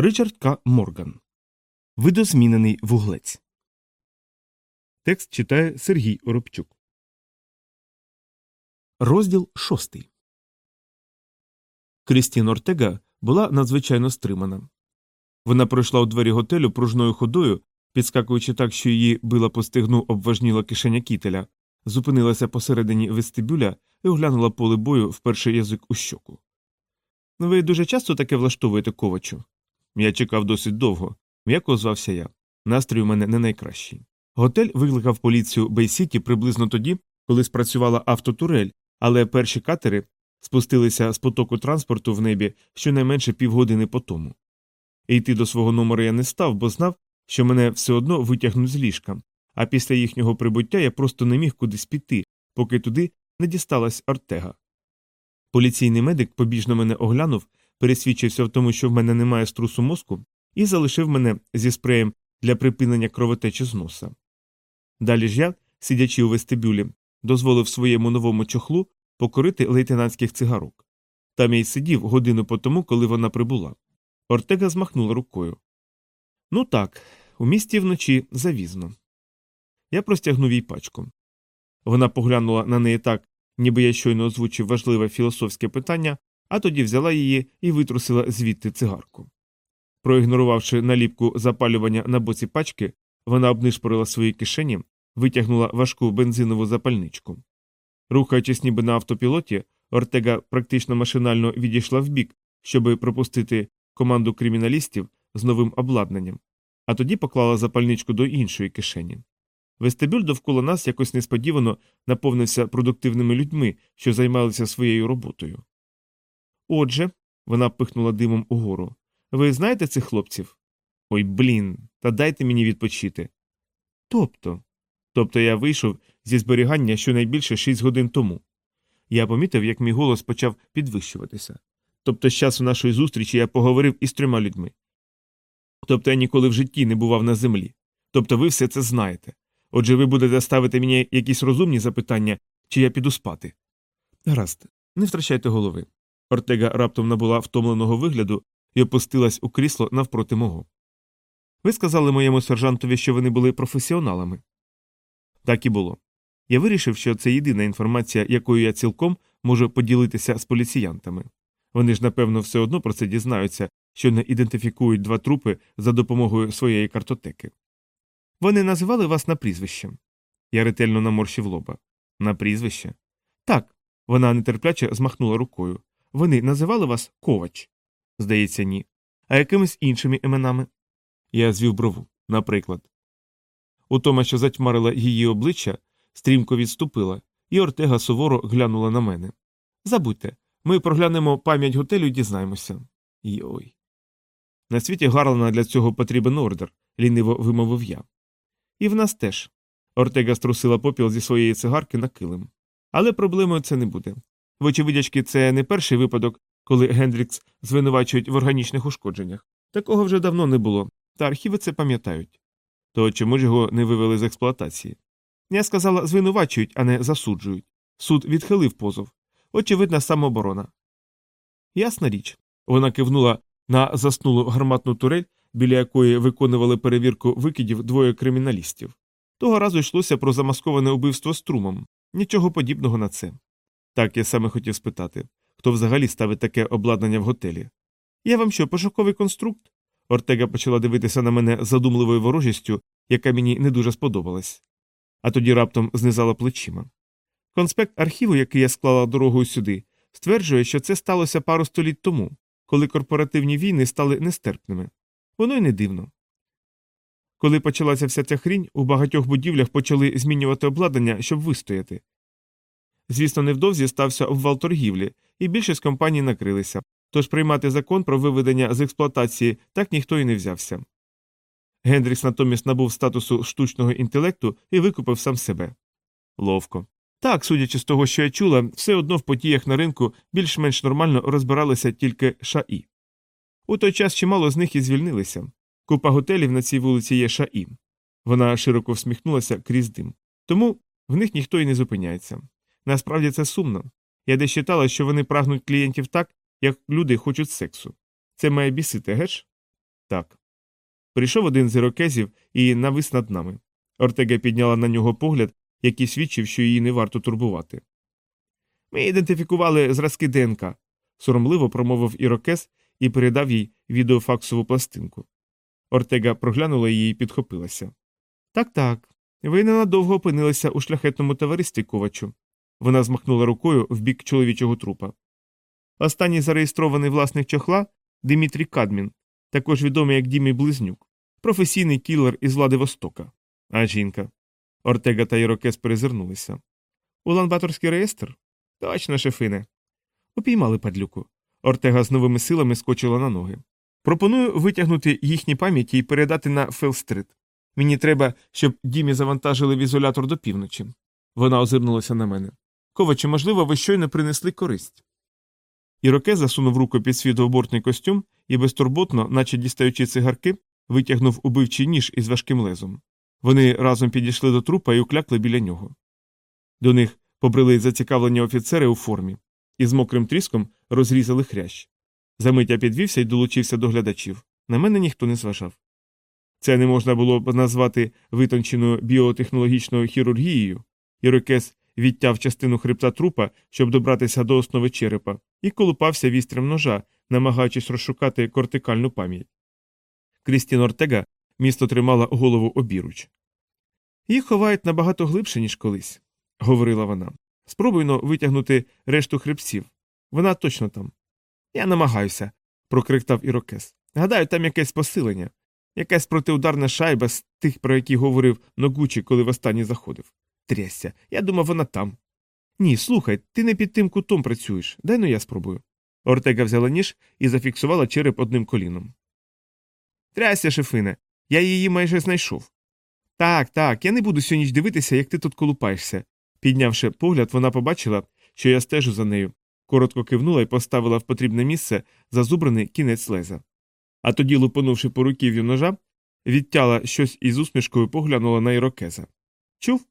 Ричард К. Морган. Видозмінений вуглець. Текст читає Сергій Оробчук. Розділ шостий. Крістін Ортега була надзвичайно стримана. Вона пройшла у двері готелю пружною ходою, підскакуючи так, що її била по стегну обважніла кишеня кітеля, зупинилася посередині вестибюля і оглянула поле бою в перший язик у щоку. Ви дуже часто таке влаштовуєте ковачу? Я чекав досить довго, м'яко звався я. Настрій у мене не найкращий. Готель викликав поліцію Бейсіті приблизно тоді, коли спрацювала автотурель, але перші катери спустилися з потоку транспорту в небі щонайменше півгодини по тому. І йти до свого номера я не став, бо знав, що мене все одно витягнуть з ліжка, а після їхнього прибуття я просто не міг кудись піти, поки туди не дісталась Ортега. Поліційний медик побіжно мене оглянув, пересвідчився в тому, що в мене немає струсу мозку, і залишив мене зі спреєм для припинення кровотечі з носа. Далі ж я, сидячи у вестибюлі, дозволив своєму новому чохлу покорити лейтенантських цигарок. Там я й сидів годину по тому, коли вона прибула. Ортега змахнула рукою. Ну так, у місті вночі завізно. Я простягнув їй пачку. Вона поглянула на неї так, ніби я щойно озвучив важливе філософське питання, а тоді взяла її і витрусила звідти цигарку. Проігнорувавши наліпку запалювання на боці пачки, вона обнишпорила свої кишені, витягнула важку бензинову запальничку. Рухаючись ніби на автопілоті, Ортега практично машинально відійшла вбік, щоби пропустити команду криміналістів з новим обладнанням, а тоді поклала запальничку до іншої кишені. Вестибюль довкола нас якось несподівано наповнився продуктивними людьми, що займалися своєю роботою. Отже, вона пихнула димом угору. Ви знаєте цих хлопців? Ой блін, та дайте мені відпочити. Тобто. Тобто я вийшов зі зберігання щонайбільше шість годин тому. Я помітив, як мій голос почав підвищуватися. Тобто, з часу нашої зустрічі я поговорив із трьома людьми. Тобто я ніколи в житті не бував на землі. Тобто ви все це знаєте. Отже, ви будете ставити мені якісь розумні запитання, чи я піду спати. Гаразд, не втрачайте голови. Ортега раптом набула втомленого вигляду і опустилась у крісло навпроти мого. Ви сказали моєму сержантові, що вони були професіоналами. Так і було. Я вирішив, що це єдина інформація, якою я цілком можу поділитися з поліціянтами. Вони ж, напевно, все одно про це дізнаються, що не ідентифікують два трупи за допомогою своєї картотеки. Вони називали вас на прізвище. Я ретельно наморщив лоба. На прізвище? Так. Вона нетерпляче змахнула рукою. Вони називали вас ковач. Здається, ні. А якимись іншими іменами? Я звів брову, наприклад. Утома, що затьмарила її обличчя, стрімко відступила, і Ортега суворо глянула на мене. Забудьте, ми проглянемо пам'ять готелю і дізнаємося. Йой. На світі Гарлана для цього потрібен ордер, ліниво вимовив я. І в нас теж. Ортега струсила попіл зі своєї цигарки на килим. Але проблемою це не буде. Вочевидячки, це не перший випадок, коли Гендрікс звинувачують в органічних ушкодженнях. Такого вже давно не було, та архіви це пам'ятають. То чому ж його не вивели з експлуатації? Я сказала, звинувачують, а не засуджують. Суд відхилив позов. Очевидна самооборона. Ясна річ. Вона кивнула на заснулу гарматну турель, біля якої виконували перевірку викидів двоє криміналістів. Того разу йшлося про замасковане убивство струмом. Нічого подібного на це. Так я саме хотів спитати хто взагалі ставить таке обладнання в готелі? Я вам що, пошуковий конструкт? Ортега почала дивитися на мене задумливою ворожістю, яка мені не дуже сподобалась. А тоді раптом знизала плечима. Конспект архіву, який я склала дорогою сюди, стверджує, що це сталося пару століть тому, коли корпоративні війни стали нестерпними. Воно й не дивно. Коли почалася вся ця хрінь, у багатьох будівлях почали змінювати обладнання, щоб вистояти. Звісно, невдовзі стався обвал торгівлі, і більшість компаній накрилися, тож приймати закон про виведення з експлуатації так ніхто і не взявся. Гендрікс натомість набув статусу штучного інтелекту і викупив сам себе. Ловко. Так, судячи з того, що я чула, все одно в подіях на ринку більш-менш нормально розбиралися тільки ШАІ. У той час чимало з них і звільнилися. Купа готелів на цій вулиці є ШАІ. Вона широко всміхнулася крізь дим. Тому в них ніхто і не зупиняється. Насправді це сумно. Я десь читала, що вони прагнуть клієнтів так, як люди хочуть сексу. Це має бісити, геш? Так. Прийшов один з ірокезів і навис над нами. Ортега підняла на нього погляд, який свідчив, що її не варто турбувати. Ми ідентифікували зразки ДНК, соромливо промовив ірокез і передав їй відеофаксову пластинку. Ортега проглянула її і підхопилася. Так, так. Ви ненадовго опинилися у шляхетному товаристві, ковачу. Вона змахнула рукою в бік чоловічого трупа. Останній зареєстрований власник чохла Дмитрій Кадмін, також відомий як Дімі Близнюк, професійний кілер із Владивостока. А жінка. Ортега та Ірокез перезирнулися. Улан-Баторський реєстр? Точно, шефине. Упіймали падлюку. Ортега з новими силами скочила на ноги. Пропоную витягнути їхні пам'яті і передати на Фелстрит. Мені треба, щоб Дімі завантажили в ізолятор до півночі. Вона озирнулася на мене. Коваче, можливо, ви щойно принесли користь. Іроке засунув руку під свій двобортний костюм і безтурботно, наче дістаючи цигарки, витягнув убивчий ніж із важким лезом. Вони разом підійшли до трупа і уклякли біля нього. До них побрели зацікавлені офіцери у формі і з мокрим тріском розрізали хрящ. Замить я підвівся і долучився до глядачів. На мене ніхто не зважав. Це не можна було б назвати витонченою біотехнологічною хірургією, Ірокез відтяв частину хребта трупа, щоб добратися до основи черепа, і колупався вістрям ножа, намагаючись розшукати кортикальну пам'ять. Крістін Ортега місто тримала голову обіруч. Їх ховають набагато глибше, ніж колись, говорила вона. Спробуйно витягнути решту хребців. Вона точно там. Я намагаюся, прокриктав Ірокез. Гадаю, там якесь посилення, якась протиударна шайба з тих, про які говорив Ногучі, коли востаннє заходив. Трясся, я думав, вона там. Ні, слухай, ти не під тим кутом працюєш. Дай ну я спробую. Ортега взяла ніж і зафіксувала череп одним коліном. Трясся, шефине, я її майже знайшов. Так, так, я не буду сьогодні ніч дивитися, як ти тут колупаєшся. Піднявши погляд, вона побачила, що я стежу за нею, коротко кивнула і поставила в потрібне місце зазубраний кінець леза. А тоді, лупанувши по руків'ю ножа, відтяла щось із усмішкою поглянула на ірокеза. Чув?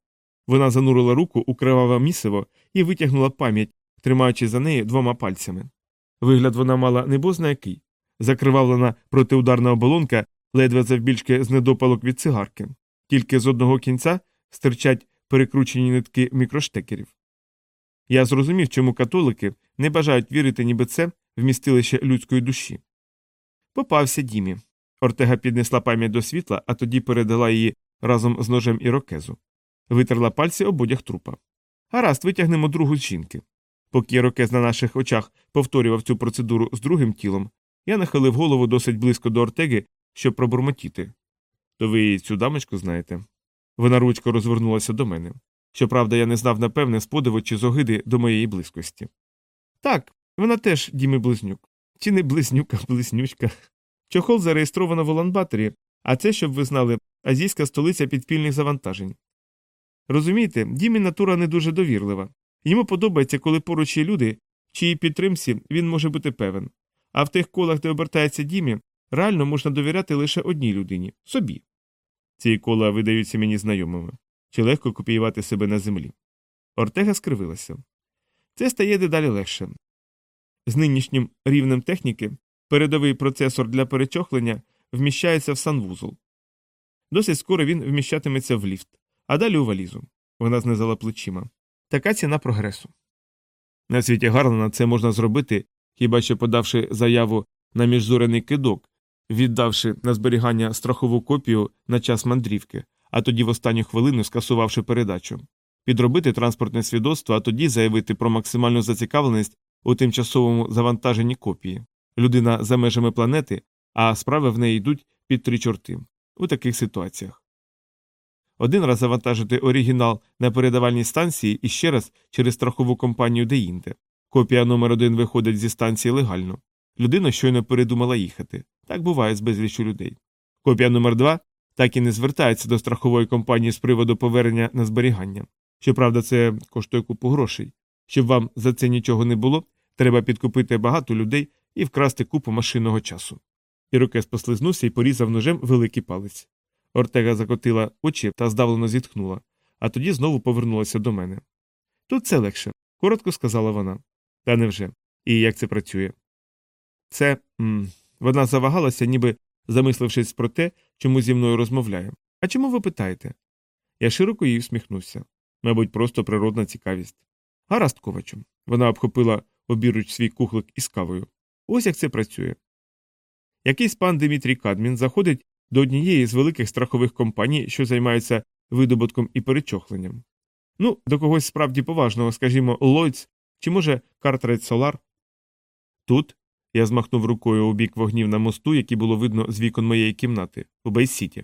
Вона занурила руку у криваве місиво і витягнула пам'ять, тримаючи за неї двома пальцями. Вигляд вона мала небозна який. Закривавлена протиударна оболонка ледве завбільшки з недопалок від цигарки, тільки з одного кінця стирчать перекручені нитки мікроштекерів. Я зрозумів, чому католики не бажають вірити, ніби це вмістилище людської душі. Попався Дімі. Ортега піднесла пам'ять до світла, а тоді передала її разом з ножем ірокезу. Витерла пальці об одяг трупа. Гаразд, витягнемо другу з жінки. Поки ірокез на наших очах повторював цю процедуру з другим тілом, я нахилив голову досить близько до Ортеги, щоб пробурмотіти. То ви цю дамочку знаєте? Вона ручко розвернулася до мене. Щоправда, я не знав напевне з подиву чи з огиди до моєї близькості. Так, вона теж Діми близнюк. Чи не близнюк, а близнючка. Чохол зареєстровано в Улан-Баторі, а це, щоб ви знали, азійська столиця підпільних завантажень. Розумієте, Дімі натура не дуже довірлива. Йому подобається, коли поруч є люди, в чиїй підтримці він може бути певен. А в тих колах, де обертається Дімі, реально можна довіряти лише одній людині собі. Ці кола видаються мені знайомими чи легко копіювати себе на землі. Ортега скривилася. Це стає дедалі легше. З нинішнім рівнем техніки передовий процесор для перечохлення вміщається в санвузол. Досить скоро він вміщатиметься в ліфт, а далі у валізу. Вона знизала плечима. Така ціна прогресу. На світі Гарлена це можна зробити, хіба що подавши заяву на міжзорений кидок, віддавши на зберігання страхову копію на час мандрівки, а тоді в останню хвилину скасувавши передачу, підробити транспортне свідоцтво, а тоді заявити про максимальну зацікавленість у тимчасовому завантаженні копії. Людина за межами планети, а справи в неї йдуть під три чорти у таких ситуаціях. Один раз завантажити оригінал на передавальній станції і ще раз через страхову компанію деінде. Копія номер один виходить зі станції легально. Людина щойно передумала їхати. Так буває з безлічу людей. Копія номер два так і не звертається до страхової компанії з приводу повернення на зберігання. Щоправда, це коштує купу грошей. Щоб вам за це нічого не було, треба підкупити багато людей і вкрасти купу машинного часу. Ірокез послизнувся і порізав ножем великий палець. Ортега закотила очі та здавлено зітхнула, а тоді знову повернулася до мене. Тут це легше, коротко сказала вона. Та невже? І як це працює? Це. М вона завагалася, ніби замислившись про те, чому зі мною розмовляє. А чому ви питаєте? Я широко їй всміхнувся. Мабуть, просто природна цікавість. Гаразд, ковачу. Вона обхопила обіруч свій кухлик із кавою. Ось як це працює. Якийсь пан Дмитрій Кадмін заходить до однієї з великих страхових компаній, що займаються видобутком і перечохленням. Ну, до когось справді поважного, скажімо, Ллойдс чи, може, Картрейд Солар. Тут я змахнув рукою у бік вогнів на мосту, які було видно з вікон моєї кімнати, у Бейсіті.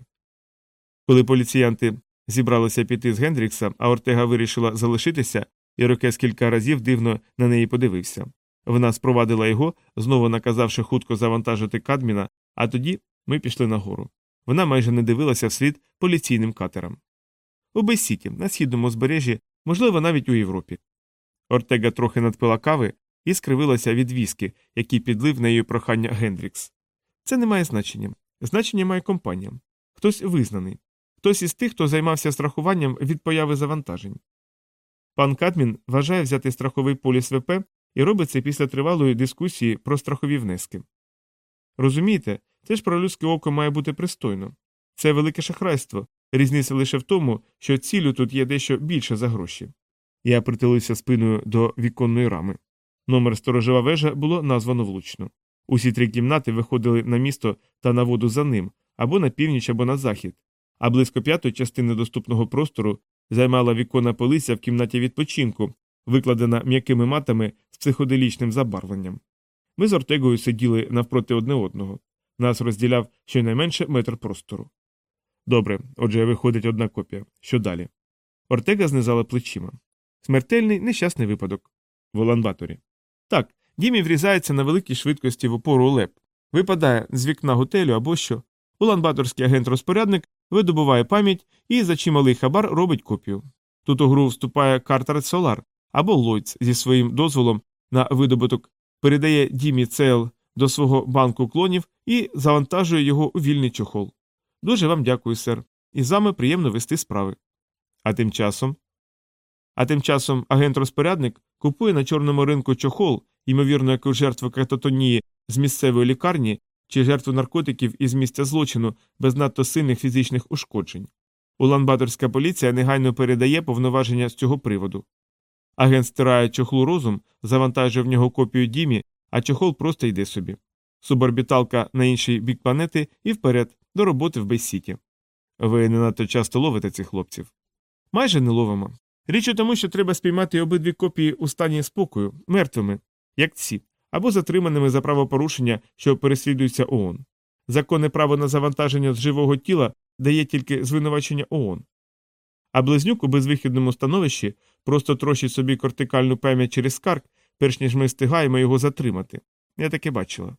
Коли поліціянти зібралися піти з Гендрікса, а Ортега вирішила залишитися, Ірокез кілька разів дивно на неї подивився. Вона спровадила його, знову наказавши хутко завантажити Кадміна, а тоді ми пішли нагору. Вона майже не дивилася вслід поліційним катерам. У Бейсіті, на східному узбережжі, можливо, навіть у Європі. Ортега трохи надпила кави і скривилася від віскі, який підлив на її прохання Гендрікс. Це не має значення. Значення має компанія. Хтось визнаний, хтось із тих, хто займався страхуванням від появи завантажень. Пан Кадмін вважає взяти страховий поліс ВП і робить це після тривалої дискусії про страхові внески. Розумієте, це ж про людське око має бути пристойно. Це велике шахрайство, різниця лише в тому, що цілю тут є дещо більше за гроші. Я притулився спиною до віконної рами. Номер сторожова вежа було названо влучно. Усі три кімнати виходили на місто та на воду за ним, або на північ, або на захід, а близько п'ятої частини доступного простору займала віконна полиця в кімнаті відпочинку, викладена м'якими матами з психоделічним забарвленням. Ми з Ортегою сиділи навпроти одне одного. Нас розділяв щонайменше метр простору. Добре, отже, виходить одна копія. Що далі? Ортега знизала плечима. Смертельний нещасний випадок. В Улан-Баторі. Так, Дімі врізається на великій швидкості в опору ЛЕП, випадає з вікна готелю або що. Улан-Баторський агент-розпорядник видобуває пам'ять і за чималий хабар робить копію. Тут у гру вступає Картерет Солар або Ллойдс зі своїм дозволом на видобуток передає Дімі Цейл до свого банку клонів і завантажує його у вільний чохол. Дуже вам дякую, сер, і з вами приємно вести справи. А тим часом. А тим часом агент-розпорядник купує на чорному ринку чохол, ймовірно, яку жертву кататонії з місцевої лікарні чи жертву наркотиків із місця злочину без надто сильних фізичних ушкоджень. Улан-Баторська поліція негайно передає повноваження з цього приводу. Агент стирає чохлу розум, завантажує в нього копію Дімі, а чохол просто йде собі. Суборбіталка на інший бік планети і вперед, до роботи в Бейсіті. Ви не надто часто ловите цих хлопців. Майже не ловимо. Річ у тому, що треба спіймати обидві копії у стані спокою, мертвими, як ці, або затриманими за правопорушення, що переслідуються ООН. Законне право на завантаження з живого тіла дає тільки звинувачення ООН. А близнюк у безвихідному становищі просто трощить собі кортикальну пам'ять через скарг, перш ніж ми встигаємо його затримати. Я таке бачила.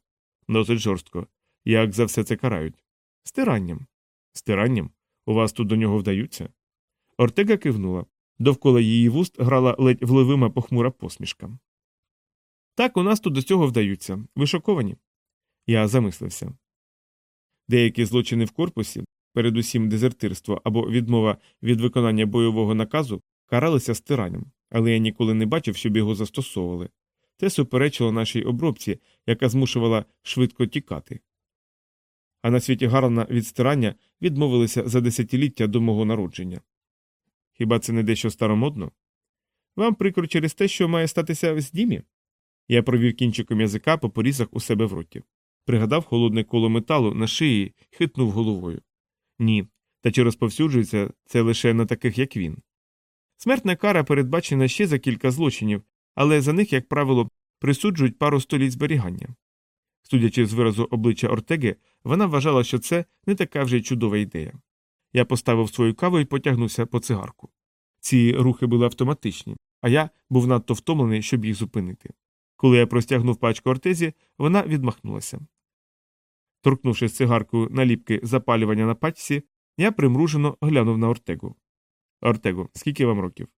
Досить жорстко. Як за все це карають? Стиранням. Стиранням? У вас тут до нього вдаються? Ортега кивнула. Довкола її вуст грала ледь вловима похмура посмішка. Так, у нас тут до цього вдаються. Ви шоковані? Я замислився. Деякі злочини в корпусі, передусім дезертирство або відмова від виконання бойового наказу, каралися стиранням, але я ніколи не бачив, щоб його застосовували. Це суперечило нашій обробці, яка змушувала швидко тікати. А на світі Гарлана від стирання відмовилися за десятиліття до мого народження. Хіба це не дещо старомодно? Вам прикро через те, що має статися з Дімі? Я провів кінчиком язика по порізах у себе в роті. Пригадав холодне коло металу на шиї хитнув головою. Ні, та чи розповсюджується це лише на таких, як він. Смертна кара передбачена ще за кілька злочинів, але за них, як правило, присуджують пару століть зберігання. Судячи з виразу обличчя Ортеги, вона вважала, що це не така вже чудова ідея. Я поставив свою каву і потягнувся по цигарку. Ці рухи були автоматичні, а я був надто втомлений, щоб їх зупинити. Коли я простягнув пачку ортезі, вона відмахнулася. Торкнувшись цигаркою наліпки запалювання на пачці, я примружено глянув на Ортегу. Ортего, скільки вам років?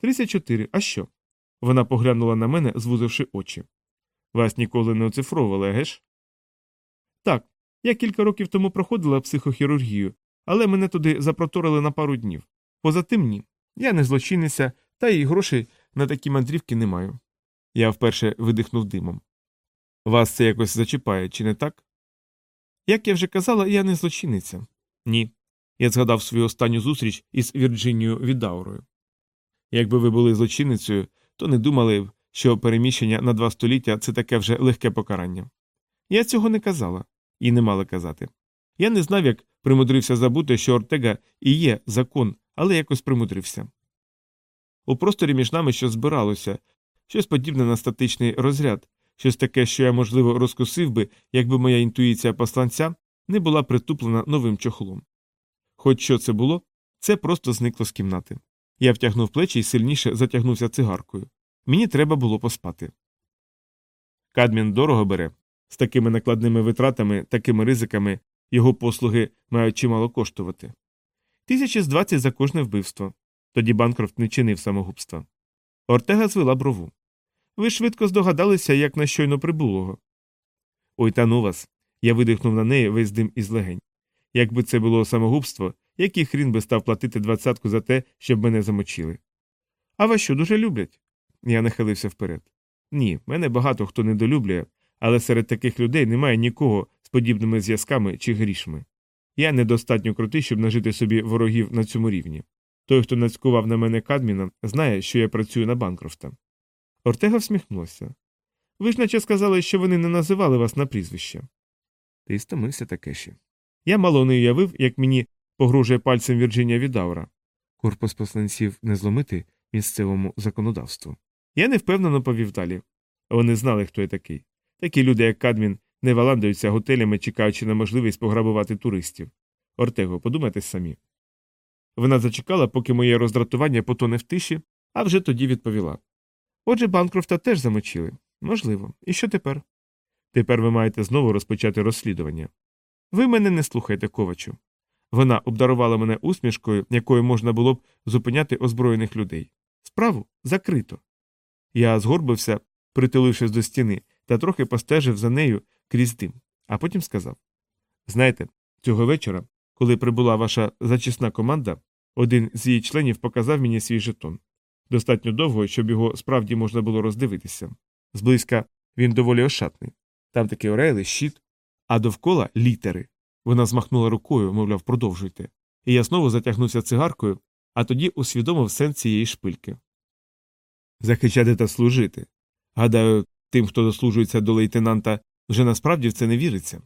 Тридцять чотири. А що? Вона поглянула на мене, звузивши очі. Вас ніколи не оцифровували, геш? Так, я кілька років тому проходила психохірургію, але мене туди запроторили на пару днів. Поза тим ні. Я не злочинниця, та й грошей на такі мандрівки не маю. Я вперше видихнув димом. Вас це якось зачіпає, чи не так? Як я вже казала, я не злочинниця. Ні. Я згадав свою останню зустріч із Вірджинією Відаурою. Якби ви були злочинницею, то не думали б, що переміщення на два століття це таке вже легке покарання. Я цього не казала і не мала казати. Я не знав, як примудрився забути, що Ортега і є закон, але якось примудрився. У просторі між нами щось збиралося, щось подібне на статичний розряд, щось таке, що я, можливо, розкусив би, якби моя інтуїція посланця не була притуплена новим чохлом. Хоч що це було, це просто зникло з кімнати. Я втягнув плечі і сильніше затягнувся цигаркою. Мені треба було поспати. Кадмін дорого бере. З такими накладними витратами, такими ризиками його послуги мають чимало коштувати. Тисячі з двадцять за кожне вбивство. Тоді Банкрофт не чинив самогубства. Ортега звела брову. Ви швидко здогадалися, як на щойно прибулого. Ой та ну вас. Я видихнув на неї весь дим із легень. Якби це було самогубство, який хрін би став платити двадцятку за те, щоб мене замочили. А вас що дуже люблять? Я нахилився вперед. Ні, мене багато хто недолюблює, але серед таких людей немає нікого з подібними зв'язками чи грішми. Я недостатньо крутий, щоб нажити собі ворогів на цьому рівні. Той, хто нацькував на мене Кадміна, знає, що я працюю на Банкрофта. Ортега всміхнувся. Ви ж наче сказали, що вони не називали вас на прізвище. Ти стомився таке ще. Я мало не уявив, як мені погрожує пальцем Вірджинія Відаура. Корпус посланців не зломити місцевому законодавству. Я невпевнено повів далі. Вони знали, хто я такий. Такі люди, як Кадмін, не валандуються готелями, чекаючи на можливість пограбувати туристів. Ортего, подумайте самі. Вона зачекала, поки моє роздратування потоне в тиші, а вже тоді відповіла. Отже, Банкрофта теж замочили. Можливо. І що тепер? Тепер ви маєте знову розпочати розслідування. Ви мене не слухайте, ковачу. Вона обдарувала мене усмішкою, якою можна було б зупиняти озброєних людей. Справу закрито. Я згорбився, притулившись до стіни, та трохи постежив за нею крізь дим, а потім сказав Знаєте, цього вечора, коли прибула ваша зачисна команда, один з її членів показав мені свій жетон. Достатньо довго, щоб його справді можна було роздивитися. Зблизька він доволі ошатний. Там такі орели, щит, а довкола літери. Вона змахнула рукою, мовляв, продовжуйте. І я знову затягнувся цигаркою, а тоді усвідомив сенс цієї шпильки. Захищати та служити. Гадаю, тим, хто дослужується до лейтенанта, вже насправді в це не віриться.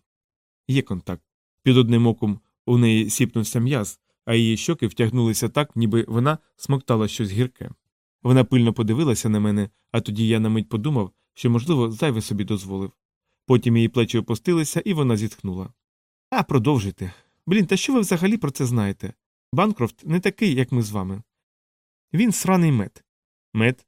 Є контакт. Під одним оком у неї сіпнувся м'яз, а її щоки втягнулися так, ніби вона смоктала щось гірке. Вона пильно подивилася на мене, а тоді я на мить подумав, що, можливо, зайве собі дозволив. Потім її плечі опустилися, і вона зітхнула. А, продовжуйте. Блін, та що ви взагалі про це знаєте? Банкрофт не такий, як ми з вами. Він сраний мед. Мед?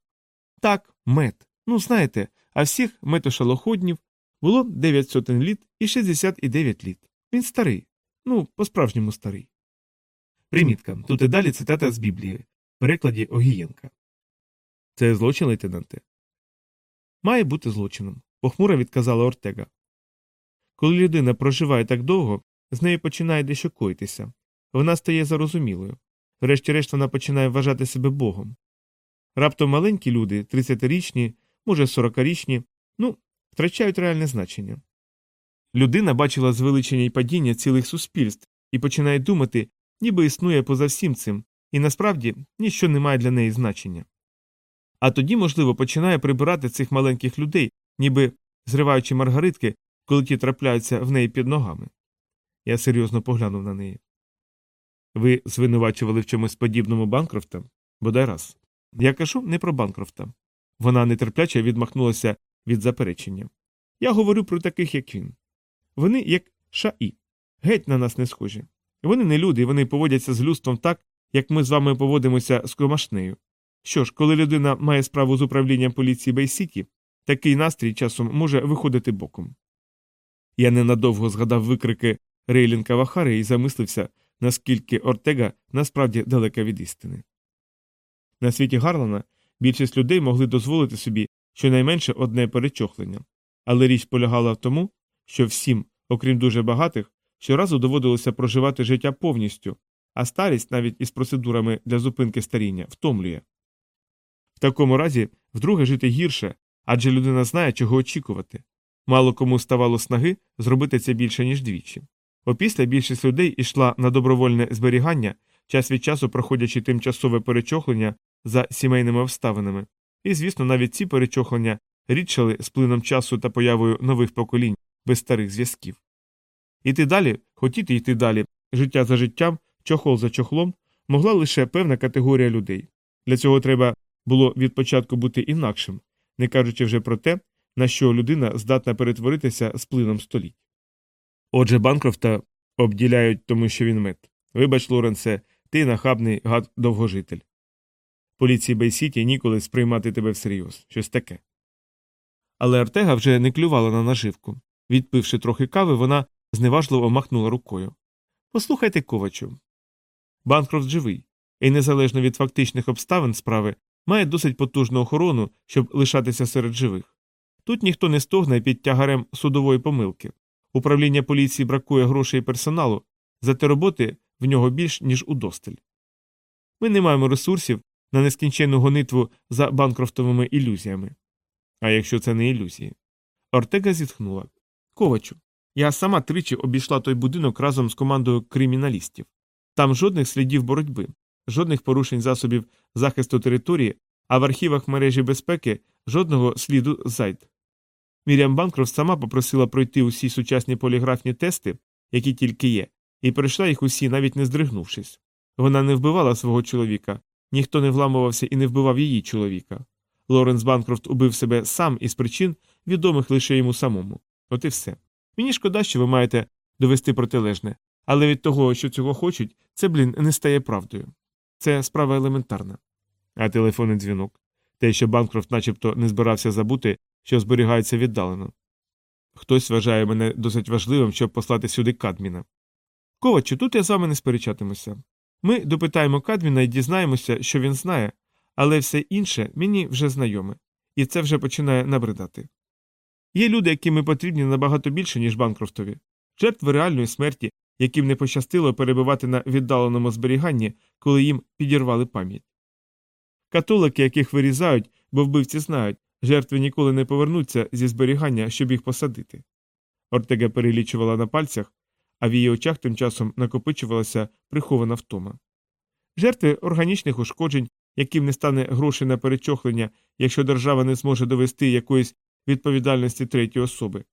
Так, мед. Ну, знаєте, а всіх метошалоходнів було 9 сотень літ і 69 літ. Він старий. Ну, по-справжньому старий. Примітка. Тут і далі цитата з Біблії. В перекладі Огієнка. Це злочин, лейтенанте? Має бути злочином, похмуро відказала Ортега. Коли людина проживає так довго, з нею починає дещо коїтися. Вона стає зарозумілою. Врешті-решт вона починає вважати себе Богом. Раптом маленькі люди, 30-річні, може 40-річні, ну, втрачають реальне значення. Людина бачила звеличення і падіння цілих суспільств і починає думати, ніби існує поза всім цим, і насправді ніщо не має для неї значення. А тоді, можливо, починає прибирати цих маленьких людей, ніби зриваючи маргаритки, коли ті трапляються в неї під ногами. Я серйозно поглянув на неї. Ви звинувачували в чомусь подібному Банкрофта? Бодай раз. Я кажу не про Банкрофта. Вона нетерпляче відмахнулася від заперечення. Я говорю про таких, як він. Вони як шаї. Геть на нас не схожі. Вони не люди, вони поводяться з людством так, як ми з вами поводимося з комашнею. Що ж, коли людина має справу з управлінням поліції Бейсіті, такий настрій часом може виходити боком. Я ненадовго згадав викрики Рейлінка Вахари і замислився, наскільки Ортега насправді далека від істини. На світі Гарлана більшість людей могли дозволити собі щонайменше одне перечохлення, але річ полягала в тому, що всім, окрім дуже багатих, щоразу доводилося проживати життя повністю, а старість, навіть із процедурами для зупинки старіння, втомлює. В такому разі вдруге жити гірше, адже людина знає, чого очікувати. Мало кому ставало снаги зробити це більше, ніж двічі. Опісля більшість людей йшла на добровольне зберігання, час від часу проходячи тимчасове перечохлення за сімейними обставинами, і, звісно, навіть ці перечохлення рідшали з плином часу та появою нових поколінь без старих зв'язків. Іти далі, хотіти йти далі, життя за життям, чохол за чохлом, могла лише певна категорія людей. Для цього треба було від початку бути інакшим, не кажучи вже про те, на що людина здатна перетворитися з плином століть. Отже, Банкрофта обділяють тому, що він мет. Вибач, Лоренсе, ти нахабний гад довгожитель. Поліції Бей-Сіті ніколи сприймати тебе всерйоз, щось таке. Але Ортега вже не клювала на наживку. Відпивши трохи кави, вона зневажливо махнула рукою. Послухайте, Ковачу. Банкрофт живий, і незалежно від фактичних обставин справи має досить потужну охорону, щоб лишатися серед живих. Тут ніхто не стогне під тягарем судової помилки. Управління поліції бракує грошей і персоналу, зате роботи в нього більш, ніж удосталь. Ми не маємо ресурсів на нескінченну гонитву за банкрофтовими ілюзіями. А якщо це не ілюзії? Ортега зітхнула. Ковачу, я сама тричі обійшла той будинок разом з командою криміналістів. Там жодних слідів боротьби, жодних порушень засобів захисту території, а в архівах мережі безпеки жодного сліду зайд. Міріам Банкрофт сама попросила пройти усі сучасні поліграфні тести, які тільки є, і пройшла їх усі, навіть не здригнувшись. Вона не вбивала свого чоловіка, ніхто не вламувався і не вбивав її чоловіка. Лоренс Банкрофт убив себе сам із причин, відомих лише йому самому. От і все. Мені шкода, що ви маєте довести протилежне, але від того, що цього хочуть, це, блін, не стає правдою. Це справа елементарна. А телефонний дзвінок те, що Банкрофт начебто не збирався забути, що зберігається віддалено. Хтось вважає мене досить важливим, щоб послати сюди Кадміна. Ковачу, тут я з вами не сперечатимуся. Ми допитаємо Кадміна і дізнаємося, що він знає, але все інше мені вже знайоме, і це вже починає набридати. Є люди, яким ми потрібні набагато більше, ніж Банкрофтові, жертви реальної смерті, яким не пощастило перебувати на віддаленому зберіганні, коли їм підірвали пам'ять. Католики, яких вирізають, бо вбивці знають, жертви ніколи не повернуться зі зберігання, щоб їх посадити. Ортега перелічувала на пальцях, а в її очах тим часом накопичувалася прихована втома. Жертви органічних ушкоджень, яким не стане грошей на перечохлення, якщо держава не зможе довести якоїсь відповідальності третьої особи.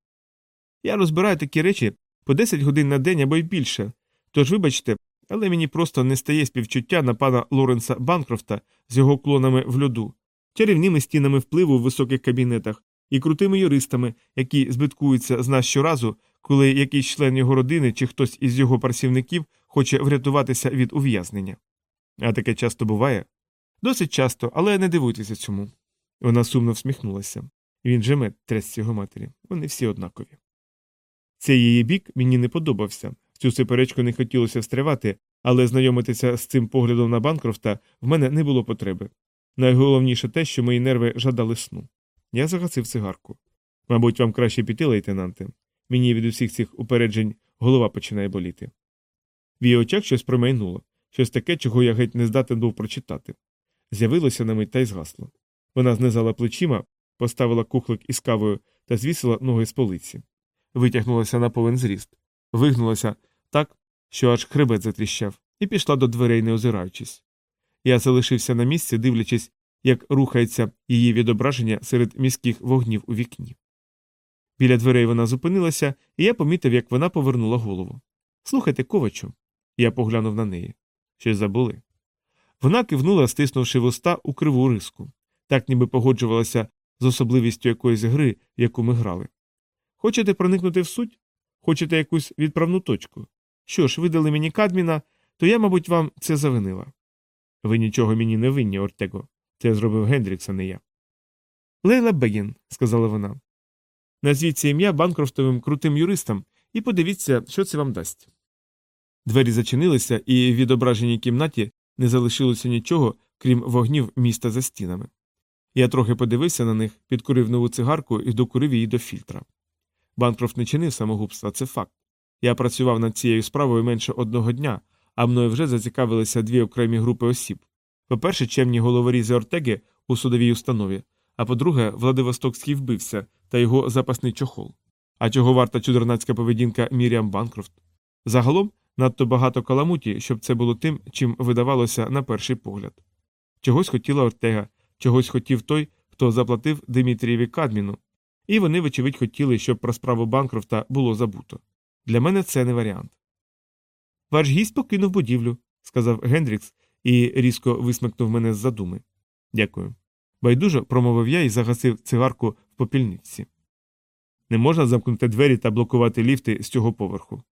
Я розбираю такі речі по 10 годин на день або й більше, тож, вибачте, але мені просто не стає співчуття на пана Лоренса Банкрофта з його клонами в льоду, чарівними стінами впливу в високих кабінетах і крутими юристами, які збиткуються з нас щоразу, коли якийсь член його родини чи хтось із його працівників хоче врятуватися від ув'язнення. А таке часто буває? Досить часто, але не дивуйтеся цьому. Вона сумно всміхнулася. Він же мед трясці його матері. Вони всі однакові. Цей її бік мені не подобався. В цю суперечку не хотілося встрявати, але знайомитися з цим поглядом на Банкрофта в мене не було потреби. Найголовніше те, що мої нерви жадали сну. Я загасив цигарку. Мабуть, вам краще піти, лейтенанте. Мені від усіх цих упереджень голова починає боліти. В її очах щось промайнуло, щось таке, чого я геть не здатен був прочитати. З'явилося на мить та й згасло. Вона знизала плечима, поставила кухлик із кавою та звісила ноги з полиці. Витягнулася на повен зріст, вигнулася так, що аж хребет затріщав, і пішла до дверей, не озираючись. Я залишився на місці, дивлячись, як рухається її відображення серед міських вогнів у вікні. Біля дверей вона зупинилася, і я помітив, як вона повернула голову. Слухайте, ковачу. Я поглянув на неї. Щось забули. Вона кивнула, стиснувши вуста у криву риску, так ніби погоджувалася з особливістю якоїсь гри, яку ми грали. Хочете проникнути в суть? Хочете якусь відправну точку? Що ж, видали мені Кадміна, то я, мабуть, вам це завинила. Ви нічого мені не винні, Ортего. Це зробив Гендрікс, а не я. Лейла Бегін, сказала вона. Назвіть це ім'я банкрофтовим крутим юристам і подивіться, що це вам дасть. Двері зачинилися, і в відображеній кімнаті не залишилося нічого, крім вогнів міста за стінами. Я трохи подивився на них, підкурив нову цигарку і докурив її до фільтра. Банкрофт не чинив самогубства, це факт. Я працював над цією справою менше одного дня, а мною вже зацікавилися дві окремі групи осіб. По-перше, чемні головорізи Ортеги у судовій установі, а по-друге, Владивостокський вбився та його запасний чохол. А чого варта чудернацька поведінка Міріам Банкрофт? Загалом надто багато каламуті, щоб це було тим, чим видавалося на перший погляд. Чогось хотіла Ортега, чогось хотів той, хто заплатив Димітрієві Кадміну, і вони, вочевидь, хотіли, щоб про справу Банкрофта було забуто. Для мене це не варіант. Ваш гість покинув будівлю, сказав Гендрікс і різко висмикнув мене з задуми. Дякую. Байдуже промовив я і загасив цигарку в попільниці. Не можна замкнути двері та блокувати ліфти з цього поверху.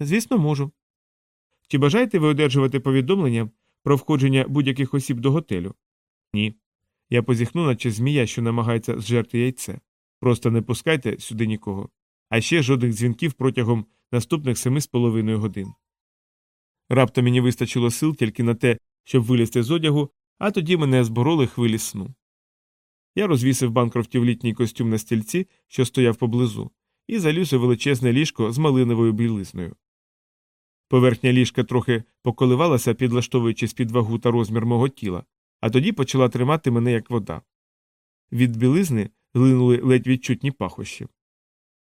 Звісно, можу. Чи бажаєте ви одержувати повідомлення про входження будь-яких осіб до готелю? Ні. Я позіхну, наче змія, що намагається зжерти яйце. Просто не пускайте сюди нікого. А ще жодних дзвінків протягом наступних семи з половиною годин. Раптом мені вистачило сил тільки на те, щоб вилізти з одягу, а тоді мене збороли хвилі сну. Я розвісив банкрофтів літній костюм на стільці, що стояв поблизу, і заліз у величезне ліжко з малиновою білизною. Поверхня ліжка трохи поколивалася, підлаштовуючись під вагу та розмір мого тіла, а тоді почала тримати мене як вода. Від білизни глинули ледь відчутні пахощі.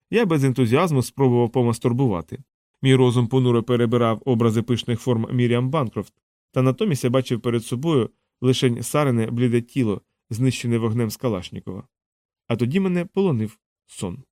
Я без ентузіазму спробував помастурбувати. Мій розум понуро перебирав образи пишних форм Міріам Банкрофт, та натомість я бачив перед собою лишень сарене бліде тіло, знищене вогнем з Калашнікова. А тоді мене полонив сон.